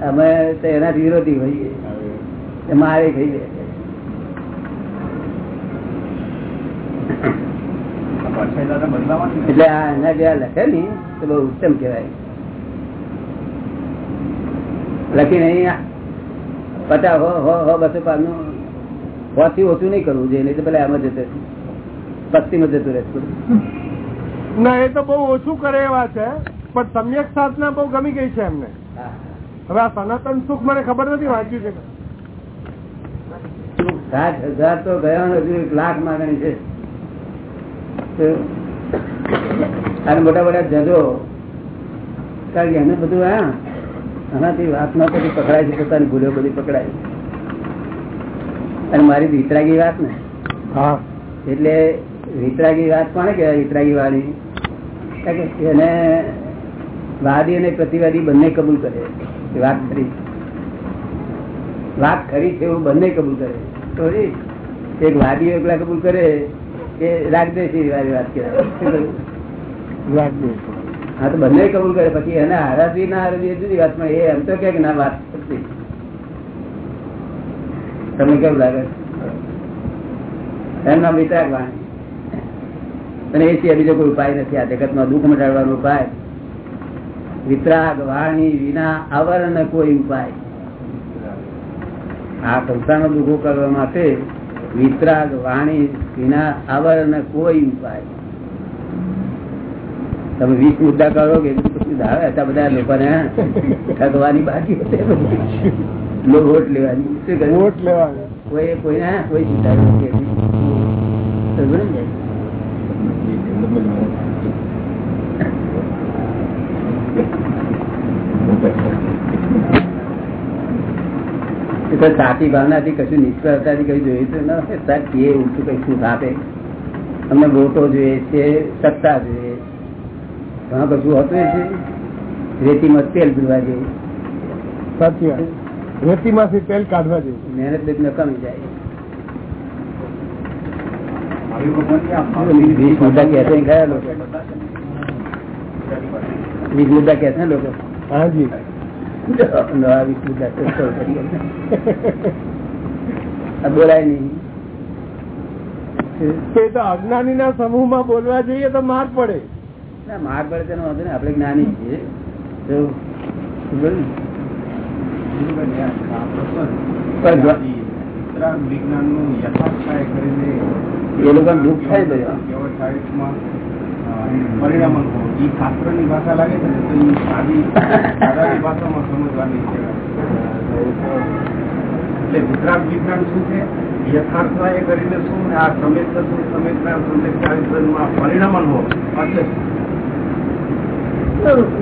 અમે તો એનાથી વિરોધી હોઈએ. મારે થઈ જાય એટલે એના જે લખે ને તો બહુ ઉત્તમ કહેવાય. લખીને પચાસ હો હો હો બસો પાનું હોથી ઓછું નહીં કરવું જોઈએ નહીં તો પેલા એમ જતો પશ્ચિમ જતું રહેતું ના એ તો બહુ ઓછું કરે એવા છે પણ સમ્યક સાધના બહુ ગમી ગઈ છે એમને. હવે આ સનાતન સુખ મને ખબર નથી વાંચ્યું છે સાત હજાર તો ગયા હજુ એક લાખ માંગણી છે. અને મોટા મોટા જજો. કારણ કે એને બધું હા આનાથી વાત ના પછી પકડાય છે પોતાની ભૂલો બધી પકડાય અને મારી વિતરાગી વાત ને? હા. એટલે વિતરાગી વાત કોને કહેવાય વિતરાગી વાળી? કારણ કે એને વાદી અને પ્રતિવાદી બંને કબૂલ કરે વાત ખરી. વાત ખરી છે એવું બંને કબૂલ કરે તો એક વાદી એકલા કબૂલ કરે કે રાગદેશી વાળી વાત કહેવાય. શું કહ્યું? લાગ્યું હા તો બંને કબૂલ કરે પછી એને હારાથી ના હારાથી જુદી વાત પણ એ એમ તો કે ના વાત. તમને કેવું લાગે? એમના વાણી. અને એ સિવાય બીજો કોઈ ઉપાય નથી. આ જગતમાં દુઃખ મટાડવાનો ઉપાય. વિતરાગ વાણી વિના આવરણ કોઈ ઉપાય. આ સંસ્થાનો દુઃખો કરવા માટે વિતરાગ વાણી વિના આવરણ કોઈ ઉપાય તમે વીસ મુદ્દા કરો કે બધા ધારે હતા બધા લોકોને ઠગવાની બાકી વોટ લેવાની. શું વોટ લેવાનો. કોઈ કોઈને કોઈ ચિંતા નથી એ તો સાચી ભાવનાથી કશું નિષ્ફળતાથી કઈ જોયું તો ન. સાચી એ ઊંચું કઈ સુખ આપે? અમને વોટો જોઈએ છે સત્તા જોઈએ. ઘણા કશું હતું છે રેતીમાં તેલ પીવા જેવું સાચી વાત. રેતીમાંથી તેલ કાઢવા જેવું મહેનત બધી નકામી જાય. વીસ મુદ્દા કહે છે ખરા લોકો. વીસ મુદ્દા કહે લોકો? હાજી બોલાય નહીં તો તો અજ્ઞાની ના સમૂહમાં બોલવા જઈએ તો માર પડે. ના માર પડે તેનો વાંધો ને આપડે જ્ઞાની છીએ. એ લોકો દુઃખ થાય પરિણામ એ શાસ્ત્રની ભાષા લાગે છે તો એ સાદી, સાદાની ભાષામાં સમજવાની છે. એટલે વિતરાગ વિજ્ઞાન શું છે? યથાર્થ એ કરીને શું આ સમેત સમેતના સમેત પરિણામ અનુભવ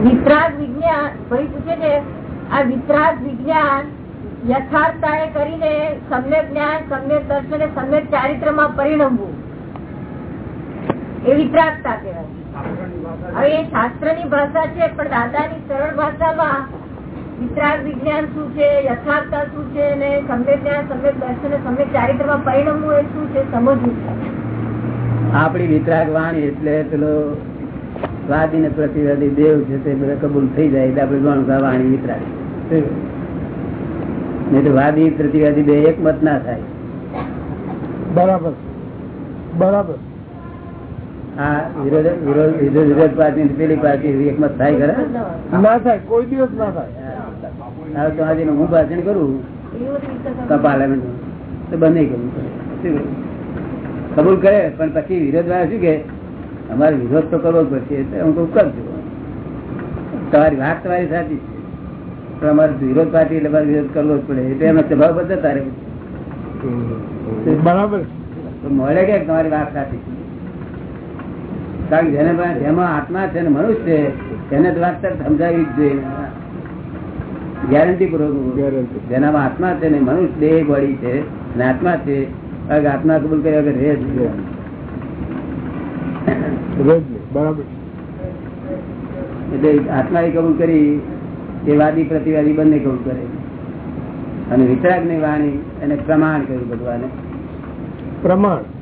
વિતરાગ વિજ્ઞાન ફરી પૂછે છે, આ વિતરાગ વિજ્ઞાન યથાર્થતા કરીને સમ્યક જ્ઞાન, સમ્યક દર્શન સમ્યક ચારિત્રમાં પરિણમવું. એ વિતરાગતા કહેવાય. હવે એ શાસ્ત્રની ભાષા છે પણ દાદાની સરળ ભાષામાં વિતરાગ વિજ્ઞાન શું છે યથાર્થતા શું છે અને સમ્યક જ્ઞાન સમ્યક દર્શન અને સમ્યક ચારિત્રમાં પરિણમવું એ શું છે સમજવું છે. આપણી વિતરાગ વાણી એટલે પેલો વાદી ને પ્રતિવાદી દેવ છે તે બધા કબૂલ થઈ જાય એટલે આપણે જાણું વાણી વિતરાગ નહીં તો વાદી પ્રતિવાદી બે એક મત ના થાય. બરાબર. બરાબર. આ વિરોધ વિરોધ વિરોધ વિરોધ પાર્ટી પેલી પાર્ટી એક થાય ખરા? ના થાય કોઈ દિવસ ના થાય. તો આજે હું ભાષણ કરું? પાર્લામેન્ટ. તો બંને કરું? કબૂલ કરે પણ પછી વિરોધ વાળા શું કે અમારે વિરોધ તો કરવો જ પડશે હું કહું કરજો તમારી વાત તમારી સાચી છે. પણ અમારે વિરોધ પાર્ટી એટલે મારે વિરોધ કરવો જ પડે એટલે એમનો સ્વભાવ બધો તારે બરાબર. મળે કે તમારી વાત સાચી. છે કારણ જેને જેમાં આત્મા છે ને મનુષ્ય છે એને તો સમજાવી જ જોઈએ. ગેરંટી. પૂર્વક જેનામાં આત્મા છે ને મનુષ્ય દેહ બોડી છે અને આત્મા છે આત્મા કબૂલ કર્યા વગર રહે. બરાબર. એટલે આત્મા એ કબૂલ કરી એ વાદી પ્રતિવાદી બંને કબૂલ કરે. અને વિતરાગની વાણી એને પ્રમાણ કર્યું ભગવાને. પ્રમાણ વિતરાગની વાણી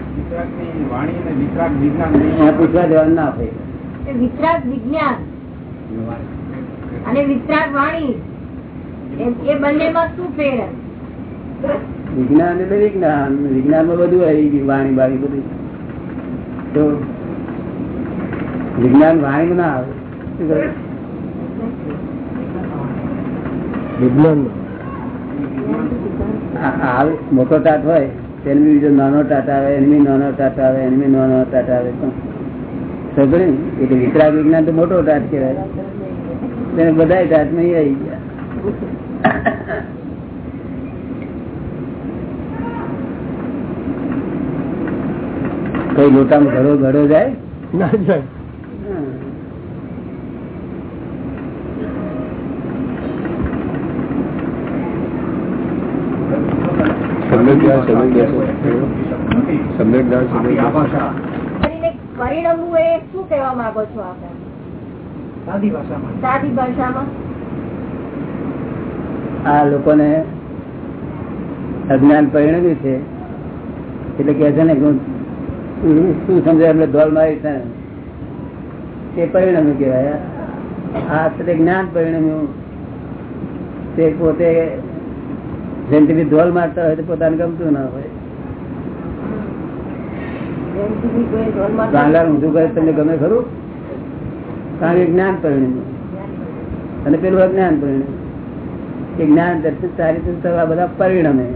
અને વિતરાગ વિજ્ઞાન ના અને વાણી એ- એ બંનેમાં શું ફેર વિજ્ઞાન એટલે વિજ્ઞાન. વિજ્ઞાનમાં બધું આવી ગયું વાણી બાણી બધું. તો વિજ્ઞાન વાણી ના આવે. વિજ્ઞાન. મોટો ટાટ હોય. તેને બીજો નાનો ટાટા આવે એને નાનો ટાટા આવે એને નાનો ટાટા આવે. સમજે એટલે વિતરાગ વિજ્ઞાન તો મોટો ટાટ કહેવાય. તેને બધા ટાટમાં આવી ગયા. કઈ લોટામાં ઘડો ઘડો જાય? ના જાય આપણી આ ભાષા કરીને પરિણમવું એ શું કહેવા માંગો છો આપણે સાદી ભાષામાં. સાદી ભાષામાં? આ લોકોને અજ્ઞાન પરિણમ્યું છે. એટલે કે છે ને શું સમજે એમને ધોલ મારી છે તે પરિણમ્યું કહેવાય. આ જ્ઞાન પરિણમ્યું. તે પોતે જેમથી ધોલ મારતા હોય તો પોતાને ગમતું ના હોય. જેમ સુધી કોઈ ઢોલમાં ગાંડા ઊંધું કરે તમને ગમે ખરું? કારણ કે જ્ઞાન પરિણમ્યું અને પેલું અજ્ઞાન પરિણમ્યું કે જ્ઞાન દર્શન ચારિત્ર બધા પરિણમે.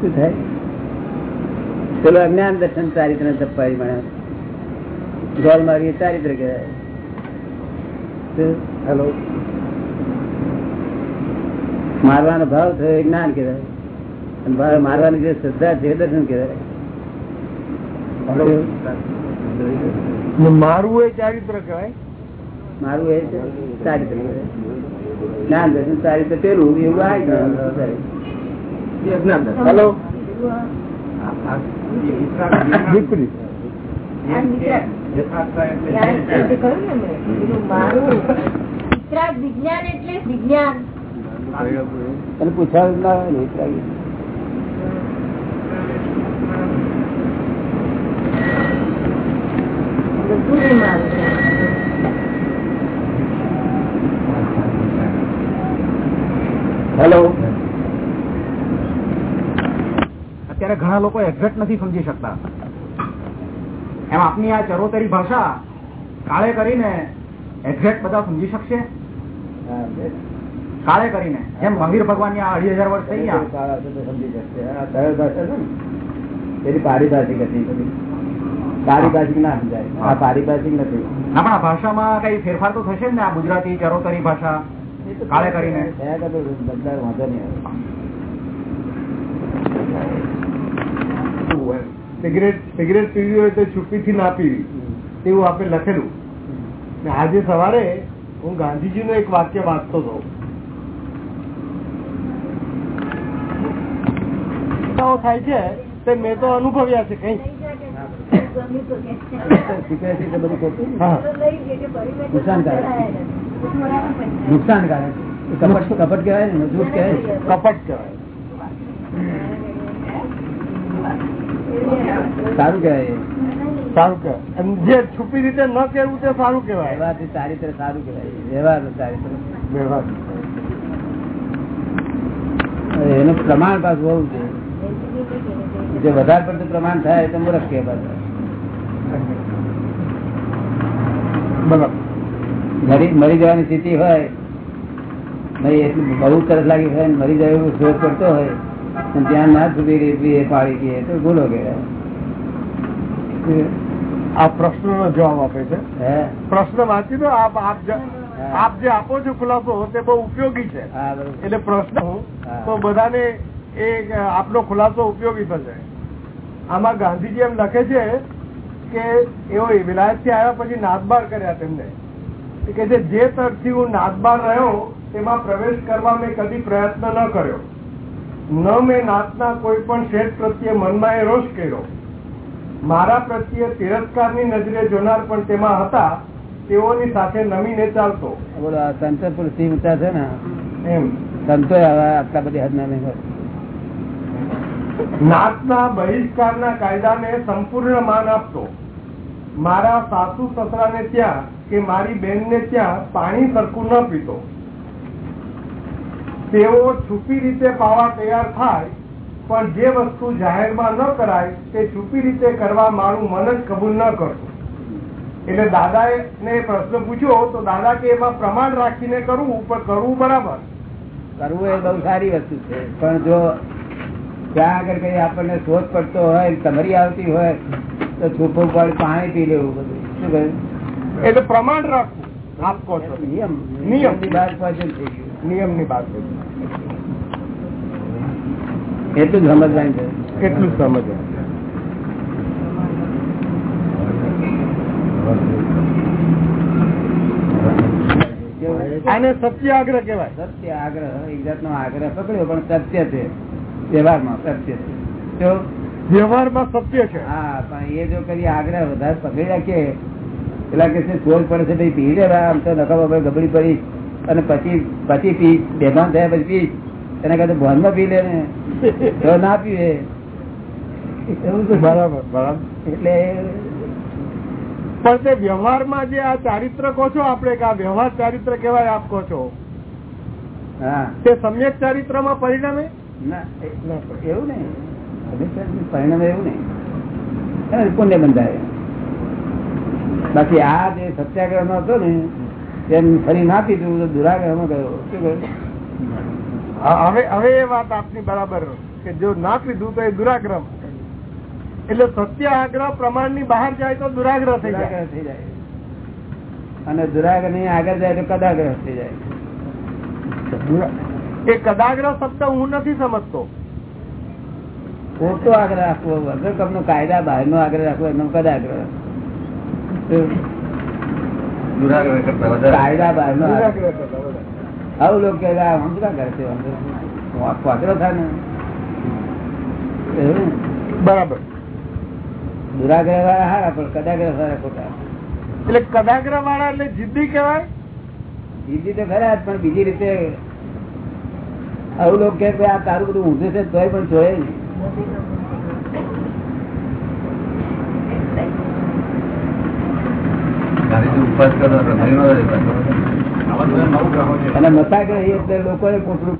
શું થાય? પેલું અજ્ઞાન દર્શન ચારિત્ર તપાઈ મળે. ધોલ મારી ચારિત્ર કહેવાય. હેલો મારવાનો ભાવ થયો જ્ઞાન કહેવાય. ભાવ મારવાની જે શ્રદ્ધા છે દર્શન કહેવાય. ને મારવું એ ચારિત્ર કહેવાય? મારું એ ચારિત્ર જ્ઞાન દર્શન ચારિત્ર પેલું એવું. હેલો. આ- આ જે વિતરાગ વિજ્ઞાન એટલે વિજ્ઞાન. એટલે વિજ્ઞાન ના એટલા છે. હેલો અત્યારે ઘણા લોકો એક્ઝેક્ટ નથી સમજી શકતા એમ આપની આ ચરોતરી ભાષા કાળે કરીને એક્ઝેક્ટ બધા સમજી શકશે. કાળે કરીને. જેમ મહાવીર ભગવાન આ અઢી હજાર વર્ષ થઈ ગયા. સમજી શકશે. સરળ ભાષા છે ને? એની પારિભાષિક હતી પારિભાષિક ના સમજાય. આ પારિભાષિક નથી. ના ભાષામાં કઈ ફેરફાર તો થશે ને આ ગુજરાતી ચરોતરી ભાષા કાળે કરીને? બદલાવ વાંધો નહીં આવે. સિગરેટ સિગરેટ પીવી હોય તો છુપીથી ના પીવી. તેવું આપણે લખેલું. આજે સવારે હું ગાંધીજીનું એક વાક્ય વાંચતો હતો. ઘટનાઓ થાય છે તે મેં તો અનુભવ્યા છે કઈ. નુકસાનકારક કપટ કપટ કહેવાય. ને જૂઠ કહેવાય કપટ કહેવાય સારું કહેવાય. સારું કહેવાય જે છુપી રીતે ન કેવું તે સારું કહેવાય. સારી ચારિત્ર સારું કહેવાય. વ્યવહાર ચારિત્ર. વ્યવહાર. એનું પ્રમાણ પાછું હોવું જોઈએ. જો વધારે પડતું પ્રમાણ થાય તો મૂર્ખ કે મરી જવાની સ્થિતિ હોય એટલું બહુ તરસ લાગી હોય મરી જાય એવું શોધ કરતો હોય અને ત્યાં ના સુધી રેપી એ પાડી ગઈ તો ભૂલો કહેવાય. આ પ્રશ્નનો જવાબ આપે છે. હે? પ્રશ્ન વાંચી દો આપ આપ જે આપો છો ખુલાસો તે બહુ ઉપયોગી છે. એટલે પ્રશ્ન. તો બધાને એ આપનો ખુલાસો ઉપયોગી થશે. આમાં ગાંધીજી એમ લખે છે કે એઓ વિલાયતથી આવ્યા પછી નાદબાર કર્યા તેમને. કે છે જે તરફથી હું નાદબાર રહ્યો તેમાં પ્રવેશ કરવા મેં કદી પ્રયત્ન ન કર્યો. ન મેં નાતના કોઈ પણ શેઠ પ્રત્યે મનમાં એ રોષ કર્યો. મારા પ્રત્યે તિરસ્કારની નજરે જોનાર પણ તેમાં હતા તેઓની સાથે નમીને ચાલતો. બોલો સંતો પુરુષ ઊંચા છે ને? એમ. સંતો આટલા બધી હદ ના નહીં. નાતના બહિષ્કારના કાયદાને સંપૂર્ણ માન આપતો મારા સાસુ સસરાને ત્યાં કે મારી બેનને ત્યાં પાણી સરખું ન પીતો. તેઓ છુપી રીતે પાવા તૈયાર થાય, પણ જે વસ્તુ જાહેરમાં ન કરાય તે છુપી રીતે કરવા મારું મન જ કબૂલ ન કરતું. એટલે દાદાએ ને પ્રશ્ન પૂછ્યો, તો દાદા કે એમાં પ્રમાણ રાખીને કરવું, પણ કરવું બરાબર. કરવું એ બહુ સારી વસ્તુ છે, પણ જો ત્યાં આગળ કઈ આપણને શોધ પડતો હોય તમારી આવતી હોય તો છૂપો પડ પાણી પી લેવું બધું. શું કહ્યું? એટલે પ્રમાણ રાખવું. આપ કહો છો. નિયમ. નિયમ. વાત એટલું જ સમજવાનું છે. જ આને સત્યાગ્રહ એક જાતનો આગ્રહ પકડ્યો પણ સત્ય છે. વ્યવહારમાં સત્ય છે. વ્યવહારમાં સત્ય છે. હા પણ એ જો કરી આગ્રહ વધારે પકડી રાખીએ પેલા કે છે શોધ પડે છે ભાઈ પી લેવા આમ તો નખા બાબા ગબડી પડી. અને પછી પછી પી બેભાન થયા પછી પી. એના કરતા ભોનમાં પી લે ને. તો ના પીવે. એવું તો બરાબર બરાબર. એટલે પણ તે વ્યવહારમાં જે આ ચારિત્ર કહો છો આપણે કે આ વ્યવહાર ચારિત્ર કહેવાય આપ કહો છો. હા. તે સમ્યક ચારિત્રમાં માં એ- એવું નહીં. પરિણામ એવું નહીં. પુણ્ય બંધાય. બાકી આ જે સત્યાગ્રહ નો હતો ને તેમ ફરી ના પીધું તો દુરાગ્રહમાં ગયો. શું કહ્યું હવે હવે એ વાત આપની બરાબર કે જો ના પીધું તો એ દુરાગ્રહ. એટલે સત્યાગ્રહ પ્રમાણની બહાર જાય તો દુરાગ્રહ થઈ જાય. થઈ જાય. અને દુરાગ્રહની આગળ જાય તો કદાગ્રહ થઈ જાય. એ કદાગ્રહ શબ્દ હું નથી સમજતો. ખોટો આગ્રહ રાખવો વગર કમનો કાયદા બહાર નો આગ્રહ રાખવો એનો કદાગ્રહ. કાયદા બહાર નો દુરાગ્રહ આવું લોકો કે આ આમ શું કામ કરે છે? પાછળ થાય ને. બરાબર. દુરાગ્રહ વાળા હારા પણ કદાગ્રહ વાળા ખોટા. એટલે કદાગ્રહ વાળા એટલે જિદ્દી કહેવાય? બીજી તો ખરા પણ બીજી રીતે આવું લોકો કે આ તારું બધું ઊંધું છે તોય પણ જોયે નહીં ઉપવાસ કરો અને મસાગ્રહી એટલે લોકોએ કોટલું